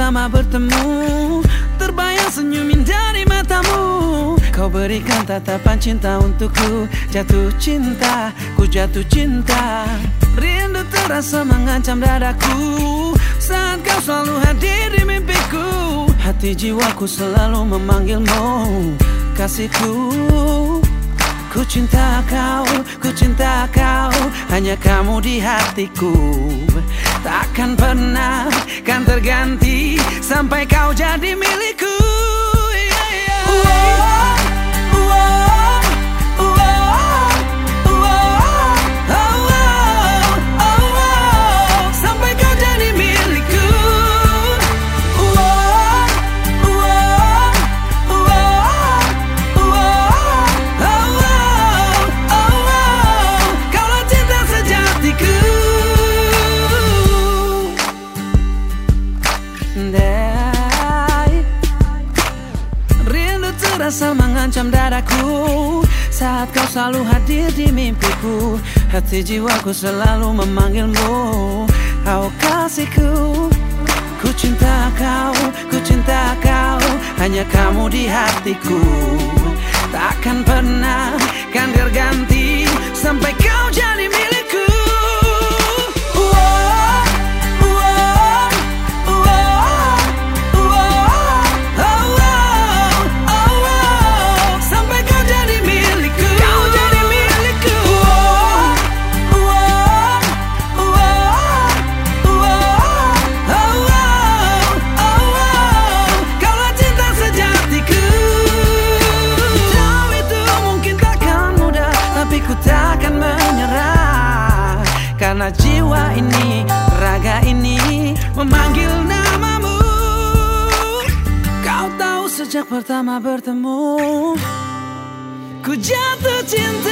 pertama bertemu Terbayang senyumin dari matamu. Kau berikan tatapan cinta untukku Jatuh cinta, ku jatuh cinta. Rindu terasa mengancam dadaku Saat kau selalu hadir di mimpiku. Hati jiwaku selalu memanggilmu Kasihku Ku cinta kau, ku cinta kau Hanya kamu di hatiku. Takkan pernah kan terganti Sampai kau jadi milikku. Yeah, yeah. Sampai Dai Rindu terasa mengancam dadaku. Saat kau selalu hadir di mimpiku Hati jiwaku selalu memanggilmu. Kau kasihku Ku cinta kau, ku cinta kau Hanya kamu di hatiku. Takkan pernah kan terganti Sampai kau jadi Karena jiwa ini, raga ini Memanggil namamu. Kau tahu sejak pertama bertemu Ku jatuh cinta